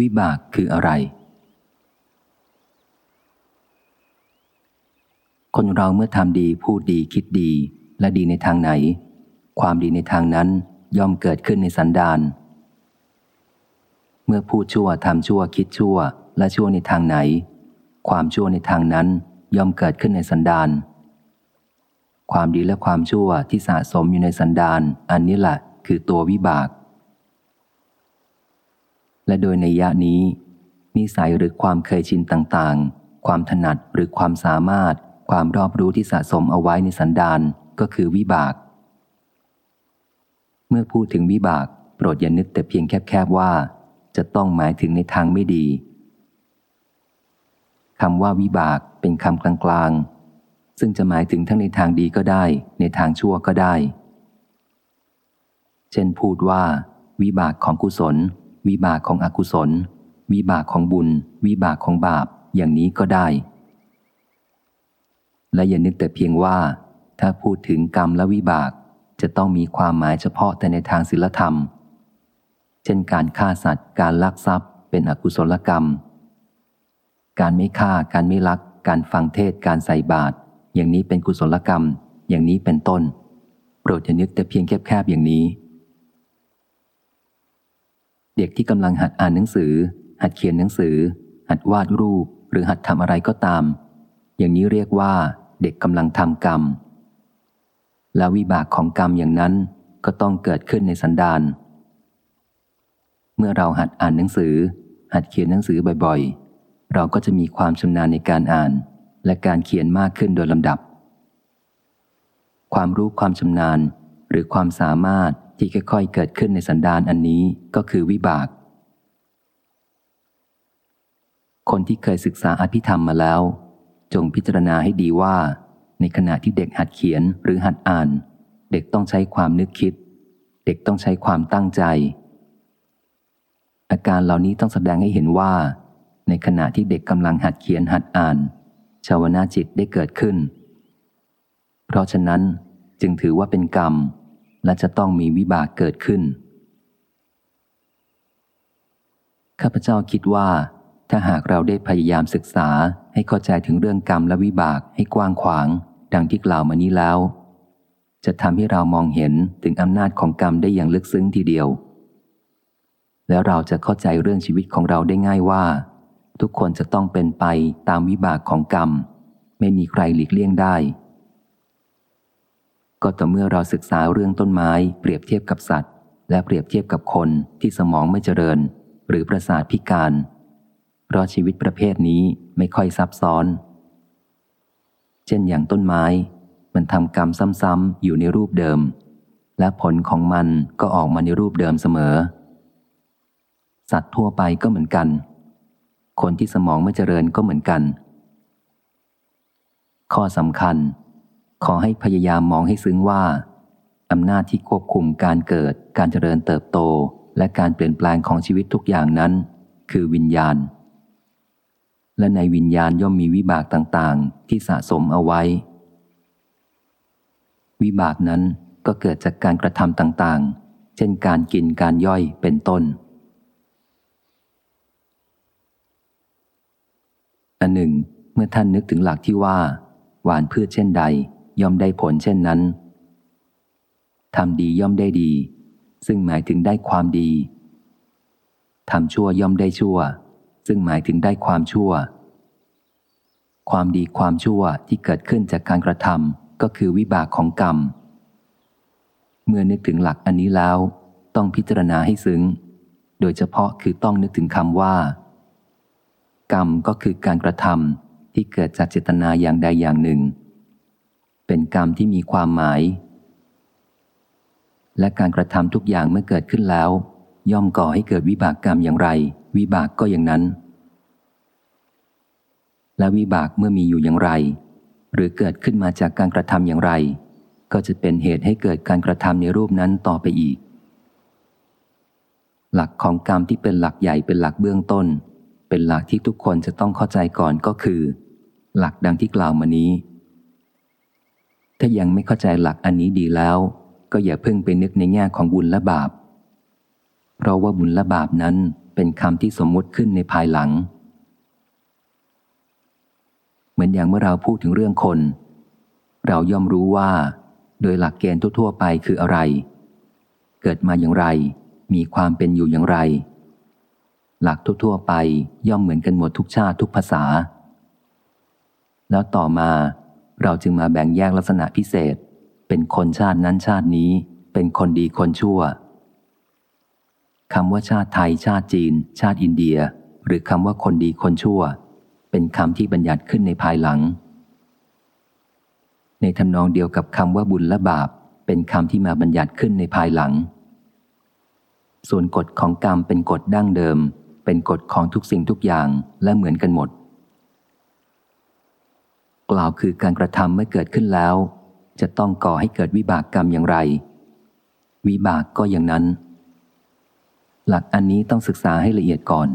วิบากคืออะไร คนเราเมื่อทำดีพูดดีคิดดีและดีในทางไหน ความดีในทางนั้นย่อมเกิดขึ้นในสันดาน เมื่อพูดชั่วทำชั่วคิดชั่วและชั่วในทางไหน ความชั่วในทางนั้นย่อมเกิดขึ้นในสันดานความดีและความชั่วที่สะสมอยู่ในสันดานอันนี้แหละคือตัววิบาก และโดยในยะนี้ นิสัยหรือความเคยชินต่างๆ ความถนัดหรือความสามารถ ความรอบรู้ที่สะสมเอาไว้ในสันดานก็คือวิบาก เมื่อพูดถึงวิบาก โปรดอย่านึกแต่เพียงแคบๆว่า จะต้องหมายถึงในทางไม่ดีคำว่าวิบากเป็นคำกลางๆ ซึ่งจะหมายถึงทั้งในทางดีก็ได้ ในทางชั่วก็ได้ เช่นพูดว่า วิบากของกุศล วิบากของอกุศล วิบากของบุญ วิบากของบาปอย่างนี้ก็ได้ และอย่านึกแต่เพียงว่า ถ้าพูดถึงกรรมและวิบากจะต้องมีความหมายเฉพาะแต่ในทางศีลธรรม เช่นการฆ่าสัตว์ การลักทรัพย์ เป็นอกุศลกรรม การไม่ฆ่า การไม่ลัก การฟังเทศ การใส่บาตร อย่างนี้เป็นกุศลกรรม อย่างนี้เป็นต้น โปรดอย่านึกแต่เพียงแคบๆอย่างนี้ เด็กที่กำลังหัดอ่านหนังสือ หัดเขียนหนังสือ หัดวาดรูป หรือหัดทำอะไรก็ตาม อย่างนี้เรียกว่า เด็กกำลังทำกรรม และวิบากของกรรมอย่างนั้นก็ต้องเกิดขึ้นในสันดานเมื่อเราหัดอ่านหนังสือ หัดเขียนหนังสือบ่อยๆ เราก็จะมีความชำนาญในการอ่าน และการเขียนมากขึ้นโดยลำดับ ความรู้ความชำนาญหรือความสามารถ ที่ค่อยๆเกิดขึ้นในสันดานอันนี้ก็คือวิบาก คนที่เคยศึกษาอภิธรรมมาแล้ว จงพิจารณาให้ดีว่า ในขณะที่เด็กหัดเขียนหรือหัดอ่าน เด็กต้องใช้ความนึกคิด เด็กต้องใช้ความตั้งใจ อาการเหล่านี้ต้องแสดงให้เห็นว่า ในขณะที่เด็กกำลังหัดเขียนหัดอ่านชาวนาจิตได้เกิดขึ้น เพราะฉะนั้นจึงถือว่าเป็นกรรม และจะต้องมีวิบากเกิดขึ้น ข้าพเจ้าคิดว่า ถ้าหากเราได้พยายามศึกษาให้เข้าใจถึงเรื่องกรรมและวิบากให้กว้างขวาง ดังที่กล่าวมานี้แล้ว จะทำให้เรามองเห็นถึงอำนาจของกรรมได้อย่างลึกซึ้งทีเดียว แล้วเราจะเข้าใจเรื่องชีวิตของเราได้ง่ายว่า ทุกคนจะต้องเป็นไปตามวิบากของกรรม ไม่มีใครหลีกเลี่ยงได้ ก็ต่อเมื่อเราศึกษาเรื่องต้นไม้เปรียบเทียบกับสัตว์ และเปรียบเทียบกับคนที่สมองไม่เจริญ หรือประสาทพิการ เพราะชีวิตประเภทนี้ไม่ค่อยซับซ้อน เช่นอย่างต้นไม้ มันทำกรรมซ้ำๆอยู่ในรูปเดิม และผลของมันก็ออกมาในรูปเดิมเสมอ สัตว์ทั่วไปก็เหมือนกัน คนที่สมองไม่เจริญก็เหมือนกัน ข้อสำคัญ ขอให้พยายามมองให้ซึ้งว่า อำนาจที่ควบคุมการเกิด การเจริญเติบโต และการเปลี่ยนแปลงของชีวิตทุกอย่างนั้น คือวิญญาณ และในวิญญาณย่อมมีวิบากต่างๆ ที่สะสมเอาไว้ วิบากนั้นก็เกิดจากการกระทำต่างๆ เช่นการกินการย่อยเป็นต้น อันหนึ่ง เมื่อท่านนึกถึงหลักที่ว่า หวานพืชเช่นใด ย่อมได้ผลเช่นนั้นทำดีย่อมได้ดี ซึ่งหมายถึงได้ความดีทำชั่วย่อมได้ชั่ว ซึ่งหมายถึงได้ความชั่ว ความดีความชั่วที่เกิดขึ้นจากการกระทำก็คือวิบากของกรรม เมื่อนึกถึงหลักอันนี้แล้ว ต้องพิจารณาให้ซึ้ง โดยเฉพาะคือต้องนึกถึงคำว่า กรรมก็คือการกระทำที่เกิดจากเจตนาอย่างใดอย่างหนึ่ง เป็นกรรมที่มีความหมาย และการกระทำทุกอย่างเมื่อเกิดขึ้นแล้ว ย่อมก่อให้เกิดวิบากกรรมอย่างไร วิบากก็อย่างนั้น และวิบากเมื่อมีอยู่อย่างไร หรือเกิดขึ้นมาจากการกระทำอย่างไร ก็จะเป็นเหตุให้เกิดการกระทำในรูปนั้นต่อไปอีก หลักของกรรมที่เป็นหลักใหญ่เป็นหลักเบื้องต้น เป็นหลักที่ทุกคนจะต้องเข้าใจก่อนก็คือ หลักดังที่กล่าวมานี้ ถ้ายังไม่เข้าใจหลักอันนี้ดีแล้ว ก็อย่าเพิ่งไปนึกในแง่ของบุญและบาป เพราะว่าบุญและบาปนั้นเป็นคำที่สมมุติขึ้นในภายหลัง เหมือนอย่างเมื่อเราพูดถึงเรื่องคน เราย่อมรู้ว่า โดยหลักเกณฑ์ทั่ว ๆ ไปคืออะไร เกิดมาอย่างไร มีความเป็นอยู่อย่างไร หลักทั่ว ๆ ไปย่อมเหมือนกันหมดทุกชาติทุกภาษา แล้วต่อมา เราจึงมาแบ่งแยกลักษณะพิเศษ เป็นคนชาตินั้นชาตินี้ เป็นคนดีคนชั่วคำว่าชาติไทย ชาติจีน ชาติอินเดีย หรือคำว่าคนดีคนชั่ว เป็นคำที่บัญญัติขึ้นในภายหลัง ในทำนองเดียวกับคำว่าบุญและบาป เป็นคำที่มาบัญญัติขึ้นในภายหลัง ส่วนกฎของกรรมเป็นกฎดั้งเดิม เป็นกฎของทุกสิ่งทุกอย่างและเหมือนกันหมด กล่าวคือการกระทำเมื่อเกิดขึ้นแล้ว จะต้องก่อให้เกิดวิบากกรรมอย่างไร วิบากก็อย่างนั้น หลักอันนี้ต้องศึกษาให้ละเอียดก่อน